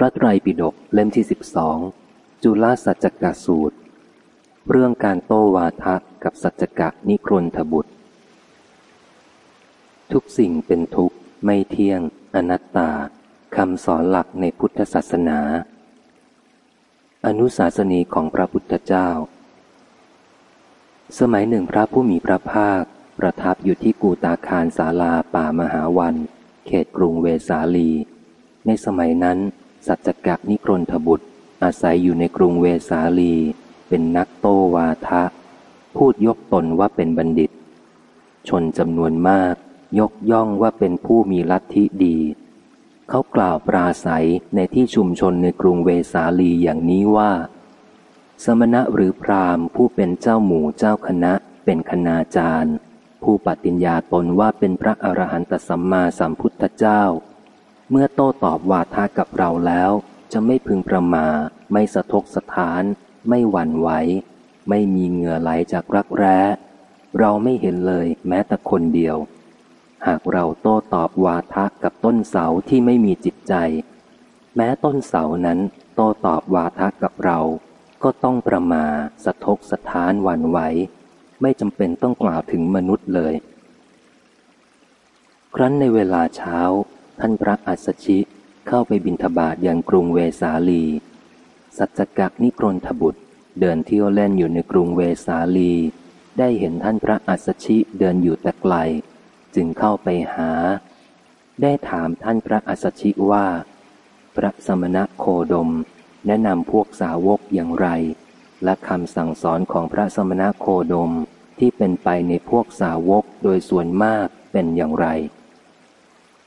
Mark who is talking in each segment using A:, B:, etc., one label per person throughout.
A: พระไตรปิฎกเล่มที่สิบสองจุลสัจจกสูตร เรื่องการโต้วาทะกับสัจจกะนิครนทบุตร ทุกสิ่งเป็นทุกข์ไม่เที่ยง อนัตตาคำสอนหลักในพุทธศาสนา อนุสาสนีของพระพุทธเจ้า สมัยหนึ่งพระผู้มีพระภาค ประทับอยู่ที่กูตาคารศาลาป่ามหาวัน เขตกรุงเวสาลี ในสมัยนั้น สัจจกะนิครนทบุตร อาศัยอยู่ในกรุงเวสาลี เป็นนักโตวาทะ พูดยกตนว่าเป็นบัณฑิต ชนจำนวนมาก ยกย่องว่าเป็นผู้มีลัทธิดี เขากล่าวปราศัยในที่ชุมชนในกรุงเวสาลีอย่างนี้ว่า สมณะหรือพราหมณ์ ผู้เป็นเจ้าหมู่เจ้าคณะ เป็นคณาจารย์ ผู้ปฏิญญาตนว่าเป็นพระอรหันตสัมมาสัมพุทธเจ้า เมื่อโต้ตอบวาทากับเราแล้ว จะไม่พึงประมา ไม่สะทกสถาน ไม่หวั่นไหว ไม่มีเหงื่อไหลจากรักแร้ เราไม่เห็นเลยแม้แต่คนเดียว หากเราโต้ตอบวาทะกับต้นเสาที่ไม่มีจิตใจ แม้ต้นเสานั้นโต้ตอบวาทะกับเรา ก็ต้องประมา สะทกสถานหวั่นไหว ไม่จำเป็นต้องกล่าวถึงมนุษย์เลย ครั้นในเวลาเช้า ท่านพระอัสชิเข้าไปบินทบาทอย่างกรุงเวสาลี สัจจกะนิกรนทบุตร เดินเที่ยวเล่นอยู่ในกรุงเวสาลี ได้เห็นท่านพระอัสชิเดินอยู่แต่ไกล จึงเข้าไปหา ได้ถามท่านพระอัสชิว่า พระสมณะโคดม แนะนำพวกสาวกอย่างไร และคำสั่งสอนของพระสมณะโคดมที่เป็นไปในพวกสาวกโดยส่วนมากเป็นอย่างไร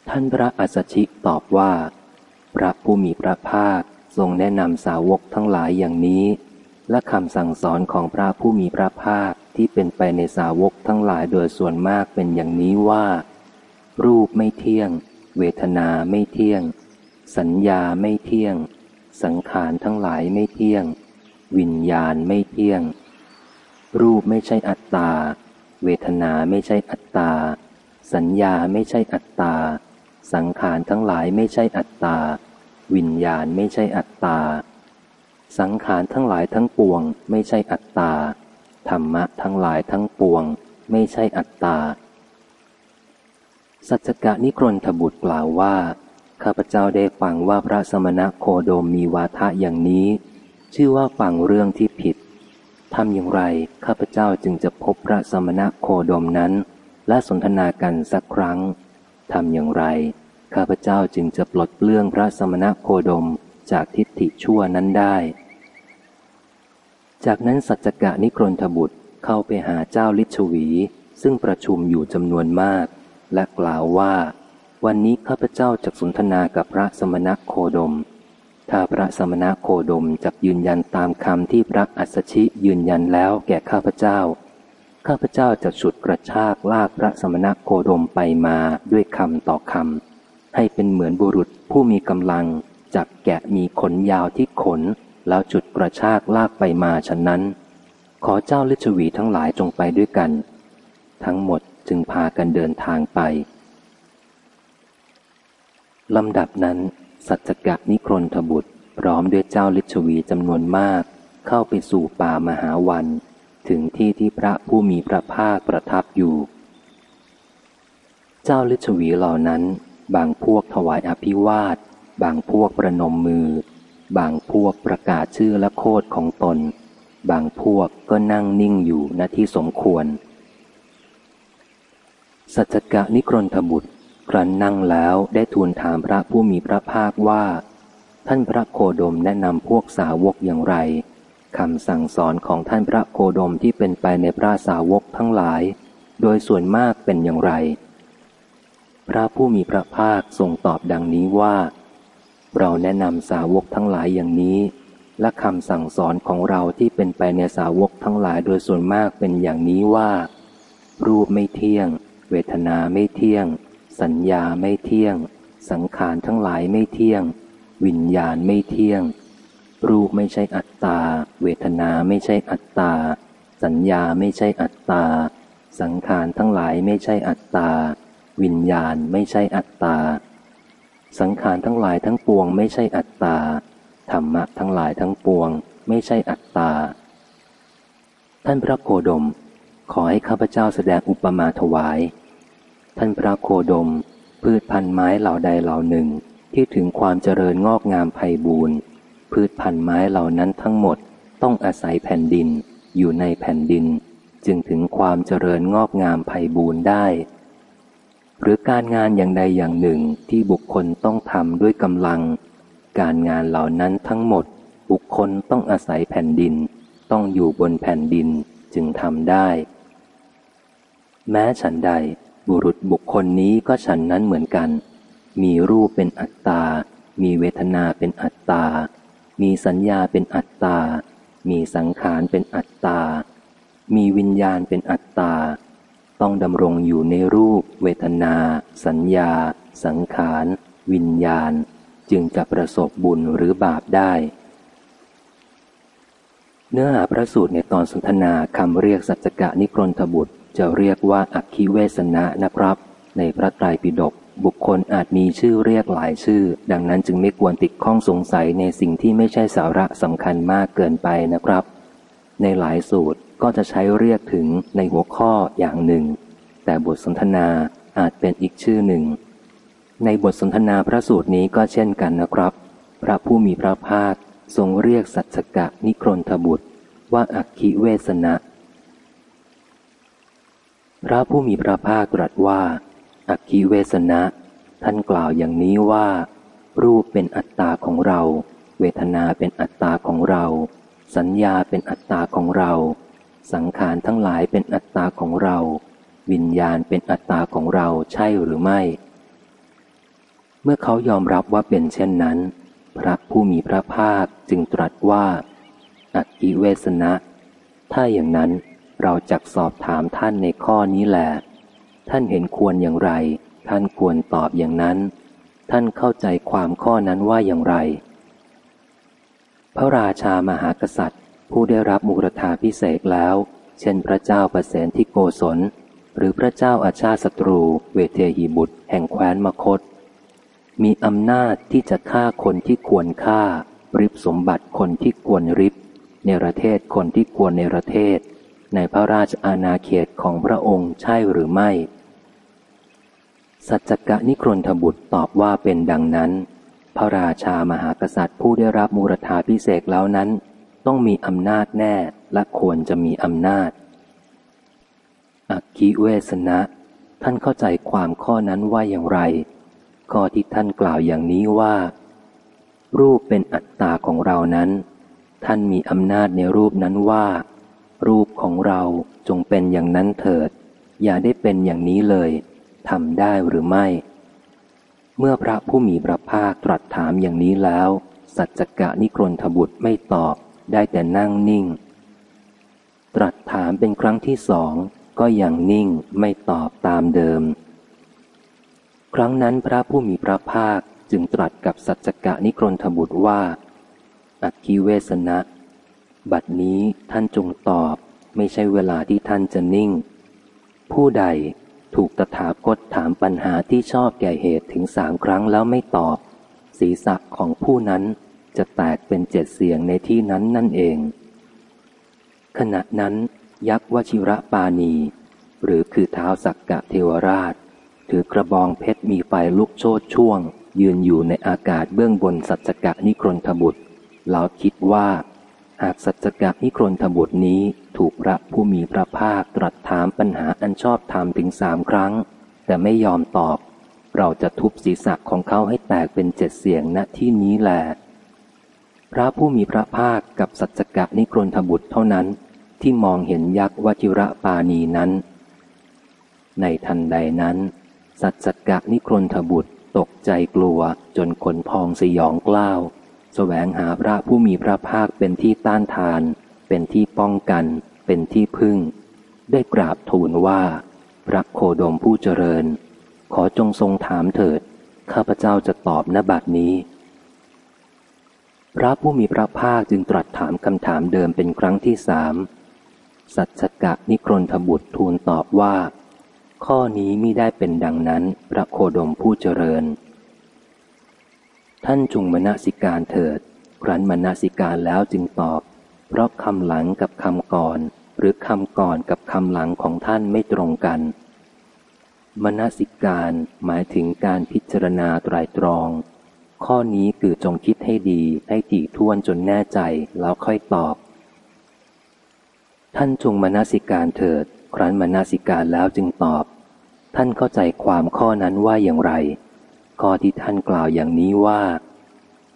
A: ท่านพระอัสชิตอบว่า พระผู้มีพระภาคทรงแนะนำสาวกทั้งหลายอย่างนี้ และคำสั่งสอนของพระผู้มีพระภาคที่เป็นไปในสาวกทั้งหลายโดยส่วนมากเป็นอย่างนี้ว่า รูปไม่เที่ยง เวทนาไม่เที่ยง สัญญาไม่เที่ยง สังขารทั้งหลายไม่เที่ยง วิญญาณไม่เที่ยง รูปไม่ใช่อัตตา เวทนาไม่ใช่อัตตา สัญญาไม่ใช่อัตตา สังขารทั้งหลายไม่ใช่อัตตา วิญญาณไม่ใช่อัตตา สังขารทั้งหลายทั้งปวง ไม่ใช่อัตตา ธรรมะทั้งหลายทั้งปวง ไม่ใช่อัตตา สัจกะนิครนทบุตรกล่าวว่า ข้าพเจ้าได้ฟังว่าพระสมณะโคโดมมีวาทะอย่างนี้ ชื่อว่าฟังเรื่องที่ผิดทำอย่างไรข้าพเจ้าจึงจะพบพระสมณะโคโดมนั้น และสนทนากันสักครั้ง ทำอย่างไร ข้าพเจ้าจึงจะปลดเปลื้องพระสมณโคดมจากทิฏฐิชั่วนั้นได้ จากนั้นสัจจกะนิครนทบุตรเข้าไปหาเจ้าลิชวี ซึ่งประชุมอยู่จำนวนมาก และกล่าวว่า วันนี้ข้าพเจ้าจะสนทนากับพระสมณโคดม ถ้าพระสมณโคดมจะยืนยันตามคำที่พระอัสชิยืนยันแล้วแก่ข้าพเจ้า ข้าพเจ้าจะฉุดกระชากลากพระสมณโคดมไปมาด้วยคำต่อคำให้เป็นเหมือนบุรุษผู้มีกำลังจับแกะมีขนยาวที่ขน แล้วจุดกระชากลากไปมาฉะนั้น ขอเจ้าลิชวีทั้งหลายจงไปด้วยกัน ทั้งหมดจึงพากันเดินทางไปลำดับนั้น สัจกะนิครนทบุตร พร้อมด้วยเจ้าลิชวีจำนวนมาก เข้าไปสู่ป่ามหาวัน ถึงที่ที่พระผู้มีพระภาคประทับอยู่ เจ้าฤชวีเหล่านั้น บางพวกถวายอภิวาท บางพวกประนมมือ บางพวกประกาศชื่อและโคดของตน บางพวกก็นั่งนิ่งอยู่ณที่สมควร สัจกะนิกรนทบุตรครั้นนั่งแล้วได้ทูลถามพระผู้มีพระภาคว่า ท่านพระโคดมแนะนำพวกสาวกอย่างไร คำสั่งสอนของท่านพระโคดมที่เป็นไปในพระสาวกทั้งหลาย โดยส่วนมากเป็นอย่างไร พระผู้มีพระภาคทรงตอบดังนี้ว่า เราแนะนำสาวกทั้งหลายอย่างนี้ และคำสั่งสอนของเราที่เป็นไปในสาวกทั้งหลายโดยส่วนมากเป็นอย่างนี้ว่า รูปไม่เที่ยง เวทนาไม่เที่ยง สัญญาไม่เที่ยง สังขารทั้งหลายไม่เที่ยง วิญญาณไม่เที่ยง รูปไม่ใช่อัตตา เวทนาไม่ใช่อัตตา สัญญาไม่ใช่อัตตา สังขารทั้งหลายไม่ใช่อัตตา วิญญาณไม่ใช่อัตตา สังขารทั้งหลายทั้งปวงไม่ใช่อัตตา ธรรมะทั้งหลายทั้งปวง ไม่ใช่อัตตา ท่านพระโคดม ขอให้ข้าพเจ้าแสดงอุปมาถวาย ท่านพระโคดม พืชพันธุ์ไม้เหล่าใดเหล่าหนึ่งที่ถึงความเจริญงอกงามไพบูรณ์ พืชพันธุ์ไม้เหล่านั้นทั้งหมดต้องอาศัยแผ่นดินอยู่ในแผ่นดิน จึงถึงความเจริญงอกงามไพ่บูรณ์ได้ หรือการงานอย่างใดอย่างหนึ่งที่บุคคลต้องทำด้วยกำลัง การงานเหล่านั้นทั้งหมด บุคคลต้องอาศัยแผ่นดิน ต้องอยู่บนแผ่นดินจึงทำได้ แม้ฉันใดบุรุษบุคคลนี้ก็ฉันนั้นเหมือนกัน มีรูปเป็นอัตตา มีเวทนาเป็นอัตตา มีสัญญาเป็นอัตตา มีสังขารเป็นอัตตา มีวิญญาณเป็นอัตตา ต้องดำรงอยู่ในรูป เวทนา สัญญา สังขาร วิญญาณ จึงจะประสบบุญหรือบาปได้ เนื้อหาพระสูตรในตอนสนทนาคำเรียกสัจกะนิกรนทบุตร จะเรียกว่าอักคิเวสนะนะครับ ในพระไตรปิฎก บุคคลอาจมีชื่อเรียกหลายชื่อ ดังนั้นจึงไม่ควรติดข้องสงสัยในสิ่งที่ไม่ใช่สาระสำคัญมากเกินไปนะครับ ในหลายสูตรก็จะใช้เรียกถึงในหัวข้ออย่างหนึ่ง แต่บทสนทนาอาจเป็นอีกชื่อหนึ่ง ในบทสนทนาพระสูตรนี้ก็เช่นกันนะครับ พระผู้มีพระภาคทรงเรียกสัจกะนิครนทบุตร ว่าอักขิเวสนะ พระผู้มีพระภาคตรัสว่า อักขิเวสนะ ท่านกล่าวอย่างนี้ว่า รูปเป็นอัตตาของเรา เวทนาเป็นอัตตาของเรา สัญญาเป็นอัตตาของเรา สังขารทั้งหลายเป็นอัตตาของเรา วิญญาณเป็นอัตตาของเราใช่หรือไม่ เมื่อเขายอมรับว่าเป็นเช่นนั้น พระผู้มีพระภาคจึงตรัสว่า อักขิเวสนะ ถ้าอย่างนั้นเราจักสอบถามท่านในข้อนี้แหละ ท่านเห็นควรอย่างไร ท่านควรตอบอย่างนั้น ท่านเข้าใจความข้อนั้นว่าอย่างไร พระราชามหากษัตริย์ ผู้ได้รับมุรธาพิเศษแล้ว เช่นพระเจ้าประเสนที่โกศล หรือพระเจ้าอาชาศัตรู เวเทหีบุตร แห่งแคว้นมคต มีอำนาจที่จะฆ่าคนที่ควรฆ่า ริบสมบัติคนที่ควรริบเนรเทศคนที่ควรเนรเทศ ในพระราชอาณาเขตของพระองค์ใช่หรือไม่ สัจจกะนิครนทบุตรตอบว่าเป็นดังนั้น พระราชามหากษัตริย์ผู้ได้รับมูรธาพิเศษแล้วนั้น ต้องมีอำนาจแน่และควรจะมีอำนาจ อักคิเวสนะ ท่านเข้าใจความข้อนั้นว่าอย่างไร ข้อที่ท่านกล่าวอย่างนี้ว่า รูปเป็นอัตตาของเรานั้น ท่านมีอำนาจในรูปนั้นว่า รูปของเราจงเป็นอย่างนั้นเถิด อย่าได้เป็นอย่างนี้เลยทำได้หรือไม่ เมื่อพระผู้มีพระภาคตรัสถามอย่างนี้แล้ว สัจจกะนิกรนทบุตรไม่ตอบได้แต่นั่งนิ่ง ตรัสถามเป็นครั้งที่สองก็ยังนิ่งไม่ตอบตามเดิม ครั้งนั้นพระผู้มีพระภาคจึงตรัสกับสัจจกะนิกรนทบุตรว่า อักคีเวสนะ บัดนี้ท่านจงตอบ ไม่ใช่เวลาที่ท่านจะนิ่ง ผู้ใดถูกตถาคตถามปัญหาที่ชอบแก่เหตุถึงสามครั้งแล้วไม่ตอบ ศีรษะของผู้นั้นจะแตกเป็นเจ็ดเสียงในที่นั้นนั่นเอง ขณะนั้น ยักษ์วชิระปาณี หรือคือเท้าสักกะเทวราช ถือกระบองเพชรมีไฟลุกโชดช่วง ยืนอยู่ในอากาศเบื้องบนสัจกะนิครนทบุตรเราคิดว่า หากสัจจกะนิครนธบุตรนี้ถูกพระผู้มีพระภาคตรัสถามปัญหาอันชอบธรรมถึงสามครั้ง แต่ไม่ยอมตอบ เราจะทุบศีรษะของเขาให้แตกเป็นเจ็ดเสียงณที่นี้แหละพระผู้มีพระภาคกับสัจจกะนิครนธบุตรเท่านั้น ที่มองเห็นยักษ์วจิระปานีนั้น ในทันใดนั้น สัจกะนิครนธบุตรตกใจกลัวจนขนพองสยองกล้าว แสวงหาพระผู้มีพระภาคเป็นที่ต้านทาน เป็นที่ป้องกัน เป็นที่พึ่ง ได้กราบทูลว่า พระโคดมผู้เจริญ ขอจงทรงถามเถิด ข้าพเจ้าจะตอบนบัดนี้ พระผู้มีพระภาคจึงตรัสถามคำถามเดิมเป็นครั้งที่สามสัจกะนิครนทบุตรทูลตอบว่า ข้อนี้มิได้เป็นดังนั้น พระโคดมผู้เจริญ ท่านจงมนสิการเถิด ครั้นมนสิการแล้วจึงตอบ เพราะคำหลังกับคำก่อน หรือคำก่อนกับคำหลังของท่านไม่ตรงกันมนสิการหมายถึงการพิจารณาตรายตรอง ข้อนี้คือจงคิดให้ดีให้ถี่ถ้วนจนแน่ใจแล้วค่อยตอบ ท่านจงมนสิการเถิด ครั้นมนสิการแล้วจึงตอบ ท่านเข้าใจความข้อนั้นว่าอย่างไร ข้อที่ท่านกล่าวอย่างนี้ว่า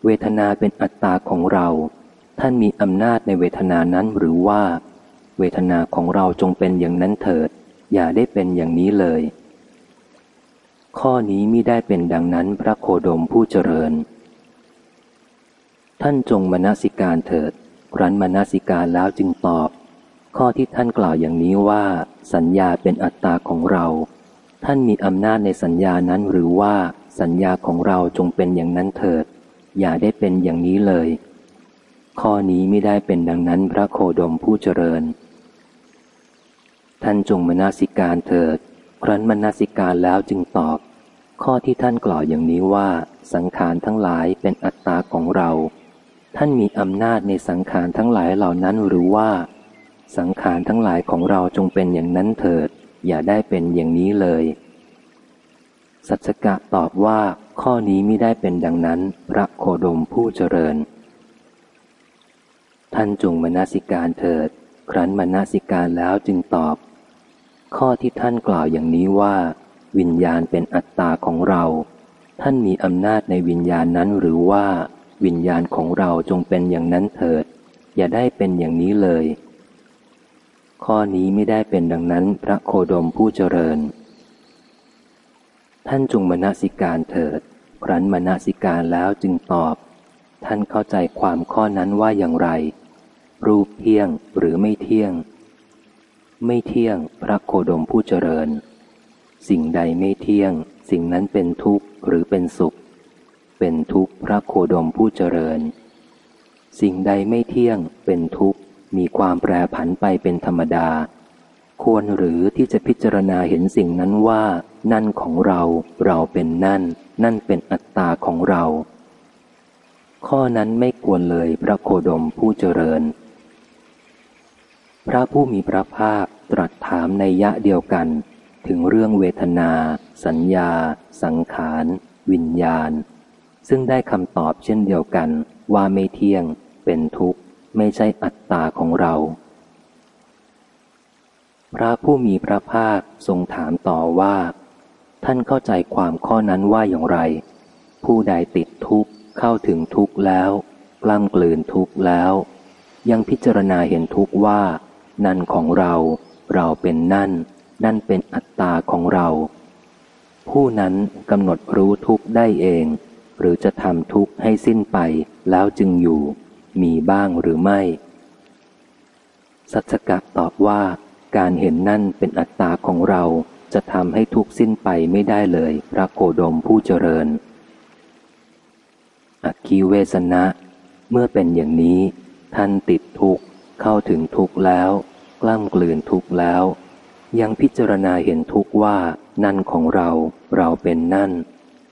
A: เวทนาเป็นอัตตาของเรา ท่านมีอำนาจในเวทนานั้นหรือว่า เวทนาของเราจงเป็นอย่างนั้นเถิด อย่าได้เป็นอย่างนี้เลย ข้อนี้มิได้เป็นดังนั้นพระโคดมผู้เจริญ ท่านจงมนสิการเถิดครั้นมนสิการแล้วจึงตอบ ข้อที่ท่านกล่าวอย่างนี้ว่า สัญญาเป็นอัตตาของเรา ท่านมีอำนาจในสัญญานั้นหรือว่า สัญญาของเราจงเป็นอย่างนั้นเถิด อย่าได้เป็นอย่างนี้เลย ข้อนี้ไม่ได้เป็นดังนั้นพระโคดมผู้เจริญ ท่านจงมนาสิการเถิด ครั้นมนาสิการแล้วจึงตอบ ข้อที่ท่านกล่าวอย่างนี้ว่า สังขารทั้งหลายเป็นอัตตาของเรา ท่านมีอำนาจในสังขารทั้งหลายเหล่านั้นหรือว่า สังขารทั้งหลายของเราจงเป็นอย่างนั้นเถิด อย่าได้เป็นอย่างนี้เลย สัจกะตอบว่าข้อนี้ไม่ได้เป็นดังนั้น พระโคดมผู้เจริญ ท่านจงมนาสิการเถิด ครั้นมนาสิการแล้วจึงตอบ ข้อที่ท่านกล่าวอย่างนี้ว่า วิญญาณเป็นอัตตาของเรา ท่านมีอำนาจในวิญญาณนั้นหรือว่า วิญญาณของเราจงเป็นอย่างนั้นเถิด อย่าได้เป็นอย่างนี้เลย ข้อนี้ไม่ได้เป็นดังนั้น พระโคดมผู้เจริญ ท่านจงมนสิการเถิด ครั้นมนสิการแล้วจึงตอบ ท่านเข้าใจความข้อนั้นว่าอย่างไร รูปเที่ยงหรือไม่เที่ยง ไม่เที่ยงพระโคดมผู้เจริญ สิ่งใดไม่เที่ยง สิ่งนั้นเป็นทุกข์หรือเป็นสุข เป็นทุกข์พระโคดมผู้เจริญ สิ่งใดไม่เที่ยง เป็นทุกข์มีความแปรผันไปเป็นธรรมดา ควรหรือที่จะพิจารณาเห็นสิ่งนั้นว่า นั่นของเรา เราเป็นนั่น นั่นเป็นอัตตาของเรา ข้อนั้นไม่ควรเลยพระโคดมผู้เจริญ พระผู้มีพระภาคตรัสถามในยะเดียวกัน ถึงเรื่องเวทนา สัญญา สังขาร วิญญาณ ซึ่งได้คำตอบเช่นเดียวกันว่าไม่เที่ยง เป็นทุกข์ ไม่ใช่อัตตาของเรา พระผู้มีพระภาคทรงถามต่อว่า ท่านเข้าใจความข้อนั้นว่าอย่างไร ผู้ใดติดทุกข์เข้าถึงทุกข์แล้วกล้ำกลืนทุกข์แล้ว ยังพิจารณาเห็นทุกข์ว่า นั่นของเรา เราเป็นนั่น นั่นเป็นอัตตาของเรา ผู้นั้นกำหนดรู้ทุกข์ได้เอง หรือจะทำทุกข์ให้สิ้นไปแล้วจึงอยู่ มีบ้างหรือไม่ สัจกะตอบว่า การเห็นนั่นเป็นอัตตาของเราจะทำให้ทุกสิ้นไปไม่ได้เลยพระโคดมผู้เจริญ อคีเวสนะ เมื่อเป็นอย่างนี้ ท่านติดทุกข์เข้าถึงทุกข์แล้ว กล้ำกลืนทุกข์แล้ว ยังพิจารณาเห็นทุกข์ว่านั่นของเรา เราเป็นนั่น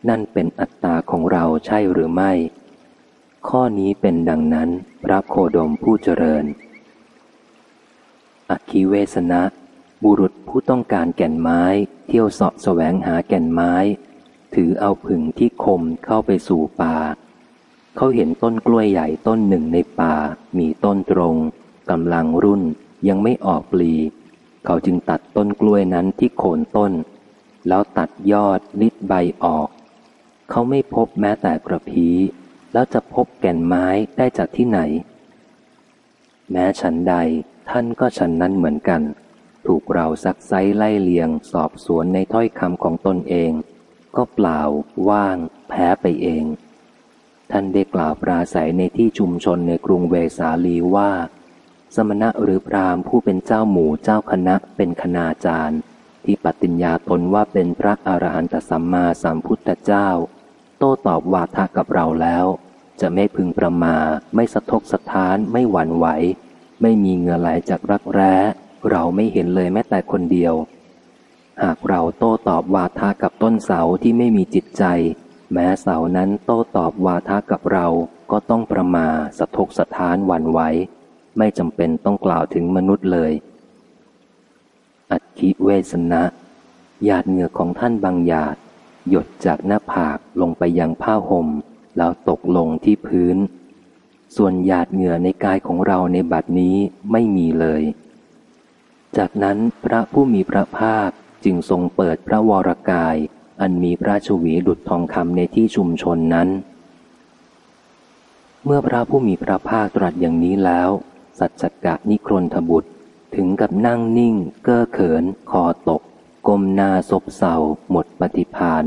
A: นั่นเป็นอัตตาของเราใช่หรือไม่ ข้อนี้เป็นดังนั้นพระโคดมผู้เจริญ อคีเวสนะ บุรุษผู้ต้องการแก่นไม้ เที่ยวเสาะแสวงหาแก่นไม้ ถือเอาผึ่งที่คมเข้าไปสู่ป่า เขาเห็นต้นกล้วยใหญ่ต้นหนึ่งในป่า มีต้นตรงกำลังรุ่นยังไม่ออกปลี เขาจึงตัดต้นกล้วยนั้นที่โคนต้น แล้วตัดยอดลิดใบออก เขาไม่พบแม้แต่กระพี แล้วจะพบแก่นไม้ได้จากที่ไหน แม้ฉันใดท่านก็ฉันนั้นเหมือนกัน ถูกเราซักไซไล่เลียง สอบสวนในถ้อยคำของตนเอง ก็เปล่า ว่าง แพ้ไปเอง ท่านได้กล่าวปราศัยในที่ชุมชนในกรุงเวสาลีว่า สมณะหรือพรามผู้เป็นเจ้าหมู่เจ้าคณะเป็นคณาจารย์ ที่ปฏิญญาตนว่าเป็นพระอรหันตสัมมาสัมพุทธเจ้า โต้ตอบวาทะกับเราแล้ว จะไม่พึงประมาไม่สะทกสะท้านไม่หวั่นไหว ไม่มีเงื่อไหลจากรักแร้ เราไม่เห็นเลยแม้แต่คนเดียว หากเราโต้ตอบวาทากับต้นเสาที่ไม่มีจิตใจ แม้เสานั้นโต้ตอบวาทะกับเราก็ต้องประมาสะทกสะท้านหวั่นไหวไม่จำเป็นต้องกล่าวถึงมนุษย์เลย อัตคิเวสนะหยาดเหงื่อของท่านบางหยาด หยดจากหน้าผากลงไปยังผ้าห่ม แล้วตกลงที่พื้น ส่วนหยาดเหงื่อในกายของเราในบัดนี้ไม่มีเลย จากนั้นพระผู้มีพระภาคจึงทรงเปิดพระวรกาย อันมีพระชวีดุจทองคำในที่ชุมชนนั้น เมื่อพระผู้มีพระภาคตรัสอย่างนี้แล้ว สัจจกะนิครนทบุตรถึงกับนั่งนิ่ง เก้อเขิน คอตกก้มหน้าซบเศร้าหมดปฏิพาน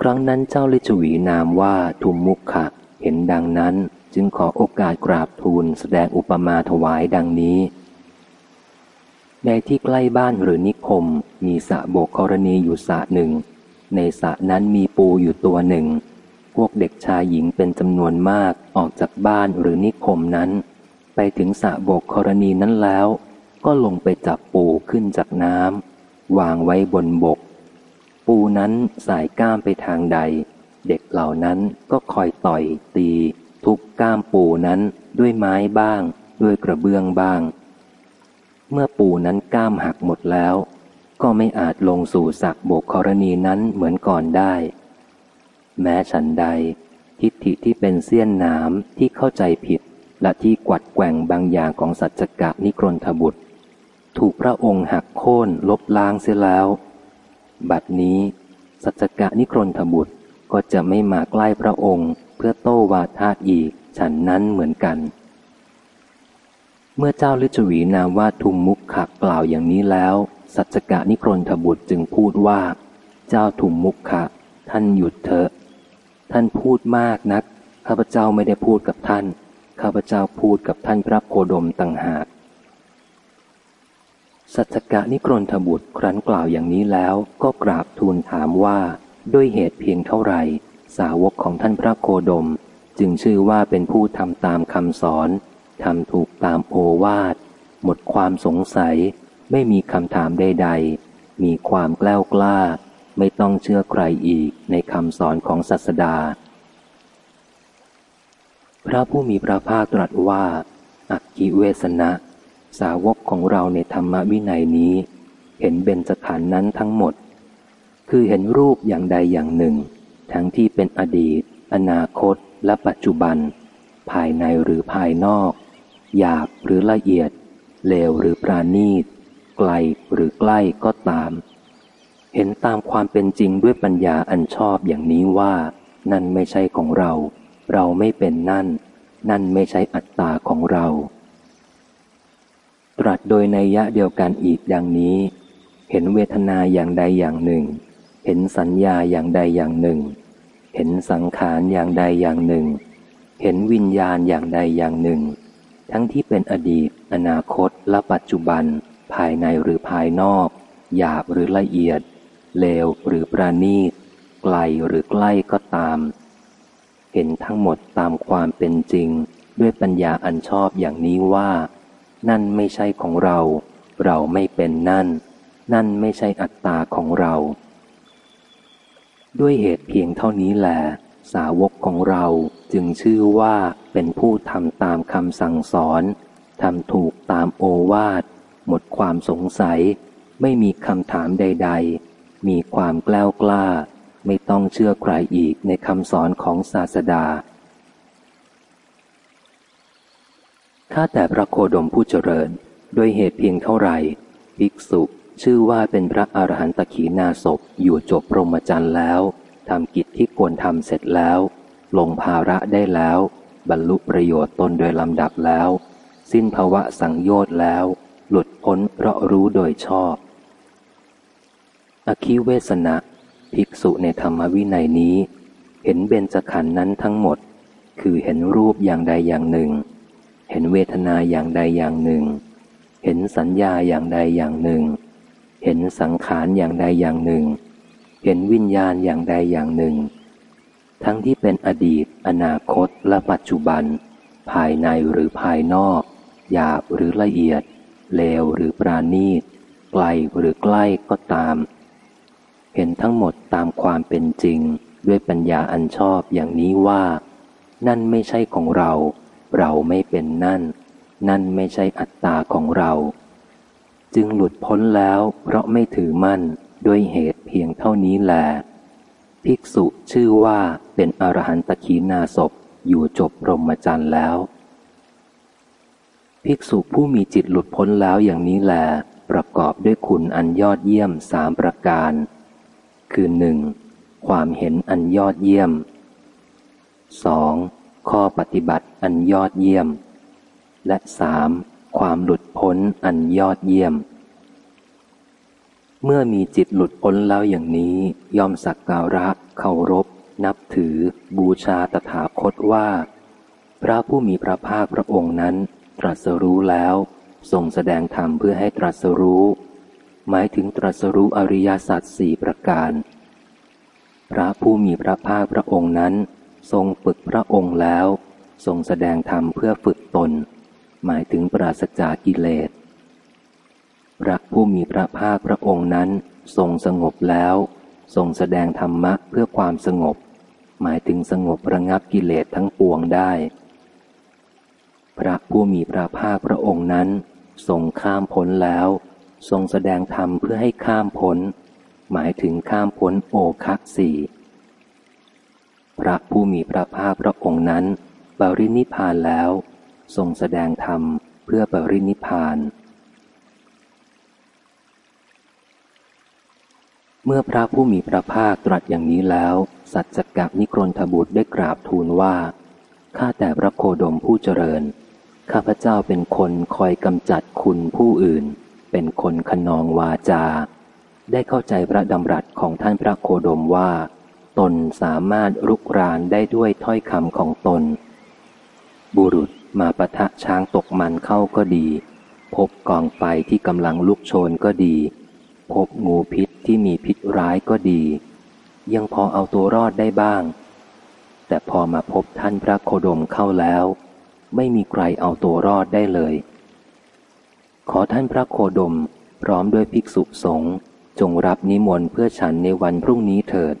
A: ครั้งนั้นเจ้าลิชวีนามว่าทุมมุขะเห็นดังนั้นจึงขอโอกาสกราบทูลแสดงอุปมาถวายดังนี้ ในที่ใกล้บ้านหรือนิคม มีสระโบกกรณีอยู่สระหนึ่ง ในสระนั้นมีปูอยู่ตัวหนึ่ง พวกเด็กชายหญิงเป็นจำนวนมากออกจากบ้านหรือนิคมนั้น ไปถึงสระโบกกรณีนั้นแล้ว ก็ลงไปจับปูขึ้นจากน้ำวางไว้บนบก ปูนั้นสายก้ามไปทางใด เด็กเหล่านั้นก็คอยต่อยตี ทุบก้ามปูนั้นด้วยไม้บ้าง ด้วยกระเบื้องบ้าง เมื่อปูนั้นก้ามหักหมดแล้ว ก็ไม่อาจลงสู่สักโบกกรณีนั้นเหมือนก่อนได้ แม้ฉันใด ทิฏฐิที่เป็นเสี้ยนน้ำที่เข้าใจผิด และที่กวัดแกว่งบางอย่างของสัจจกะนิกรนทบุตร ถูกพระองค์หักโค่นลบล้างเสียแล้ว บัดนี้สัจกะนิครนทบุตรก็จะไม่มาใกล้พระองค์เพื่อโต้วาทาอีก ฉันนั้นเหมือนกัน เมื่อเจ้าลิชวีนามว่าทุมมุขขกล่าวอย่างนี้แล้ว สัจกะนิครนทบุตรจึงพูดว่า เจ้าทุมมุขขะท่านหยุดเถอะ ท่านพูดมากนัก ข้าพเจ้าไม่ได้พูดกับท่าน ข้าพเจ้าพูดกับท่านพระโคดมต่างหาก สัจกะนิกรนทบุตรครั้นกล่าวอย่างนี้แล้วก็กราบทูลถามว่าด้วยเหตุเพียงเท่าไหร่ สาวกของท่านพระโคดม จึงชื่อว่าเป็นผู้ทำตามคำสอนทำถูกตามโอวาท หมดความสงสัย ไม่มีคำถามใดๆ มีความกล้ากล้า ไม่ต้องเชื่อใครอีกในคำสอนของศาสดา พระผู้มีพระภาคตรัสว่า อักกิเวสนะ สาวกของเราในธรรมวินัยนี้ เห็นเบญจขันธ์นั้นทั้งหมด คือเห็นรูปอย่างใดอย่างหนึ่ง ทั้งที่เป็นอดีต อนาคต และปัจจุบัน ภายในหรือภายนอก หยาบหรือละเอียด เลวหรือปราณีต ไกลหรือใกล้ก็ตาม เห็นตามความเป็นจริงด้วยปัญญาอันชอบอย่างนี้ว่า นั่นไม่ใช่ของเรา เราไม่เป็นนั่น นั่นไม่ใช่อัตตาของเรา ตรัสโดยในยะเดียวกันอีกดังนี้ เห็นเวทนาอย่างใดอย่างหนึ่ง เห็นสัญญาอย่างใดอย่างหนึ่ง เห็นสังขารอย่างใดอย่างหนึ่ง เห็นวิญญาณอย่างใดอย่างหนึ่ง ทั้งที่เป็นอดีต อนาคต และปัจจุบัน ภายในหรือภายนอก หยาบหรือละเอียด เลวหรือประณีต ไกลหรือใกล้ก็ตาม เห็นทั้งหมดตามความเป็นจริง ด้วยปัญญาอันชอบอย่างนี้ว่า นั่นไม่ใช่ของเรา เราไม่เป็นนั่น นั่นไม่ใช่อัตตาของเรา ด้วยเหตุเพียงเท่านี้แหละสาวกของเราจึงชื่อว่าเป็นผู้ทำตามคำสั่งสอนทำถูกตามโอวาท หมดความสงสัย ไม่มีคำถามใด ๆ มีความกล้ากล้า ไม่ต้องเชื่อใครอีกในคำสอนของศาสดา ข้าแต่พระโคดมผู้เจริญ ด้วยเหตุเพียงเท่าไหร่ภิกษุชื่อว่าเป็นพระอรหันตขีนาศพอยู่จบพรหมจรรย์แล้วทำกิจที่ควรทำเสร็จแล้ว ลงภาระได้แล้ว บรรลุประโยชน์ตนโดยลำดับแล้ว สิ้นภาวะสังโยชน์แล้ว หลุดพ้นเพราะรู้โดยชอบ อคิเวสนะภิกษุในธรรมวินัยนี้ เห็นเบญจขันธ์นั้นทั้งหมด คือเห็นรูปอย่างใดอย่างหนึ่ง เห็นเวทนาอย่างใดอย่างหนึ่ง เห็นสัญญาอย่างใดอย่างหนึ่ง เห็นสังขารอย่างใดอย่างหนึ่ง เห็นวิญญาณอย่างใดอย่างหนึ่ง ทั้งที่เป็นอดีต อนาคตและปัจจุบัน ภายในหรือภายนอก หยาบหรือละเอียด เลวหรือปราณีต ไกลหรือใกล้ก็ตาม เห็นทั้งหมดตามความเป็นจริง ด้วยปัญญาอันชอบอย่างนี้ว่า นั่นไม่ใช่ของเรา เราไม่เป็นนั่น นั่นไม่ใช่อัตตาของเรา จึงหลุดพ้นแล้วเพราะไม่ถือมั่นด้วยเหตุเพียงเท่านี้แหลภิกษุชื่อว่าเป็นอรหันตขีนาศพอยู่จบรมจรรย์แล้ว ภิกษุผู้มีจิตหลุดพ้นแล้วอย่างนี้แหลประกอบด้วยคุณอันยอดเยี่ยมสามประการ คือหนึ่งความเห็นอันยอดเยี่ยม 2. ข้อปฏิบัติอันยอดเยี่ยม และสามความหลุดพ้นอันยอดเยี่ยม เมื่อมีจิตหลุดพ้นแล้วอย่างนี้ยอมสักการะเคารพ นับถือ บูชาตถาคตว่า พระผู้มีพระภาคพระองค์นั้น ตรัสรู้แล้วทรงแสดงธรรมเพื่อให้ตรัสรู้ หมายถึงตรัสรู้อริยสัจสี่ประการ พระผู้มีพระภาคพระองค์นั้น ทรงฝึกพระองค์แล้ว ทรงแสดงธรรมเพื่อฝึกตน หมายถึงปราศจากกิเลสพระผู้มีพระภาคพระองค์นั้น ทรงสงบแล้ว ทรงแสดงธรรมะเพื่อความสงบ หมายถึงสงบระงับกิเลสทั้งปวงได้ พระผู้มีพระภาคพระองค์นั้น ทรงข้ามพ้นแล้ว ทรงแสดงธรรมเพื่อให้ข้ามพ้น หมายถึงข้ามพ้นโอคักสี่ พระผู้มีพระภาคพระองค์นั้น บรินิพานแล้ว ทรงแสดงธรรมเพื่อบรินิพาน เมื่อพระผู้มีพระภาคตรัสอย่างนี้แล้ว สัจจกะนิกรนทบุตรได้กราบทูลว่า ข้าแต่พระโคดมผู้เจริญ ข้าพเจ้าเป็นคนคอยกำจัดคุณผู้อื่น เป็นคนขนองวาจา ได้เข้าใจพระดำรัสของท่านพระโคดมว่า ตนสามารถรุกรานได้ด้วยถ้อยคำของตน บุรุษมาปะทะช้างตกมันเข้าก็ดี พบกองไฟที่กำลังลุกโชนก็ดี พบงูพิษที่มีพิษร้ายก็ดี ยังพอเอาตัวรอดได้บ้าง แต่พอมาพบท่านพระโคดมเข้าแล้ว ไม่มีใครเอาตัวรอดได้เลย ขอท่านพระโคดมพร้อมด้วยภิกษุสงฆ์จงรับนิมนต์เพื่อฉันในวันพรุ่งนี้เถิด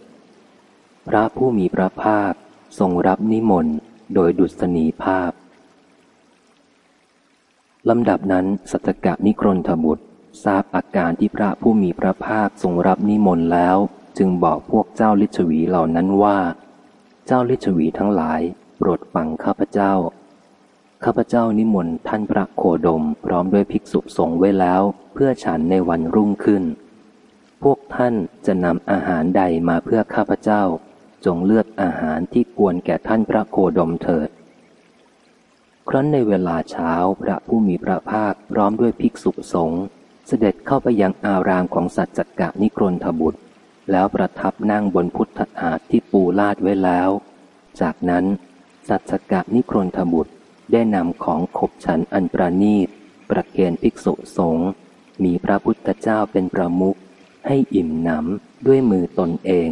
A: พระผู้มีพระภาคทรงรับนิมนต์โดยดุษณีภาพลำดับนั้นสัจกะนิครนทบุตร ทราบอาการที่พระผู้มีพระภาคทรงรับนิมนต์แล้ว จึงบอกพวกเจ้าลิชวีเหล่านั้นว่า เจ้าลิชวีทั้งหลายโปรดฟังข้าพเจ้า ข้าพเจ้านิมนต์ท่านพระโคดมพร้อมด้วยภิกษุสงฆ์ไว้แล้ว เพื่อฉันในวันรุ่งขึ้น พวกท่านจะนำอาหารใดมาเพื่อข้าพเจ้า จงเลือกอาหารที่ควรแก่ท่านพระโคดมเถิด ครั้นในเวลาเช้าพระผู้มีพระภาคพร้อมด้วยภิกษุสงฆ์เสด็จเข้าไปยังอารามของสัจจกะนิกรนทบุตร แล้วประทับนั่งบนพุทธอาฏที่ปูลาดไว้แล้ว จากนั้น สัจจกะนิกรนทบุตรได้นำของขบฉันอันประนีต ประเคนภิกษุสงฆ์มีพระพุทธเจ้าเป็นประมุขให้อิ่มหนำด้วยมือตนเอง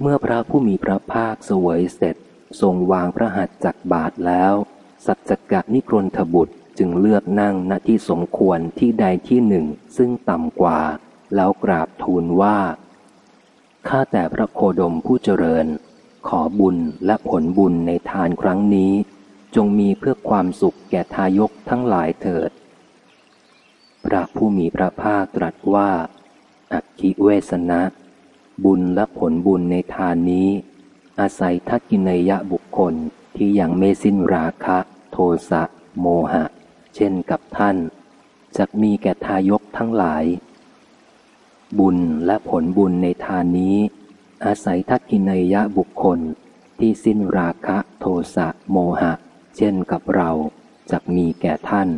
A: เมื่อพระผู้มีพระภาคเสวยเสร็จ ทรงวางพระหัตถ์จักบาทแล้ว สัจจกะนิกรนทบุตรจึงเลือกนั่งณที่สมควรที่ใดที่หนึ่งซึ่งต่ำกว่า แล้วกราบทูลว่า ข้าแต่พระโคดมผู้เจริญ ขอบุญและผลบุญในทานครั้งนี้ จงมีเพื่อความสุขแก่ทายกทั้งหลายเถิด พระผู้มีพระภาคตรัสว่า อักขิเวสนะ บุญและผลบุญในทานนี้ อาศัยทักกินยะบุคคลที่ยังไม่สิ้นราคะ โทสะ โมหะ เช่นกับท่านจะมีแก่ทายกทั้งหลาย บุญและผลบุญในทานนี้ อาศัยทักกินยะบุคคลที่สิ้นราคะ โทสะ โมหะ เช่นกับเราจะมีแก่ท่าน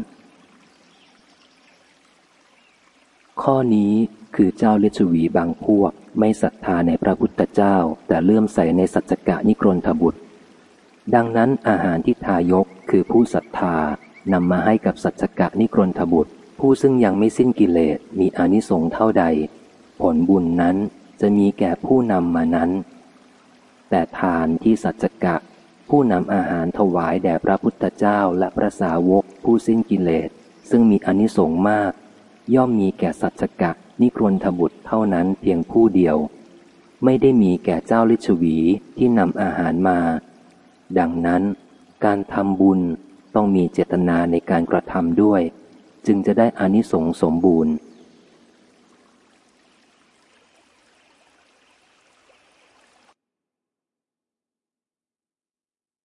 A: ข้อนี้ คือเจ้าเลชวีบางพวก ไม่ศรัทธาในพระพุทธเจ้า แต่เลื่อมใสในสัจกะนิกรนทบุตร ดังนั้นอาหารที่ทายกคือผู้ศรัทธานำมาให้กับสัจกะนิกรนทบุตร ผู้ซึ่งยังไม่สิ้นกิเลสมีอนิสงส์เท่าใด ผลบุญนั้นจะมีแก่ผู้นำมานั้น แต่ทานที่สัจกะ ผู้นำอาหารถวายแด่พระพุทธเจ้าและพระสาวกผู้สิ้นกิเลสซึ่งมีอนิสงส์มาก ย่อมมีแก่สัจจกะ นิครนทบุตรเท่านั้นเพียงผู้เดียว ไม่ได้มีแก่เจ้าลิชวีที่นำอาหารมา ดังนั้น การทำบุญต้องมีเจตนาในการกระทำด้วย จึงจะได้อานิสงส์สมบูรณ์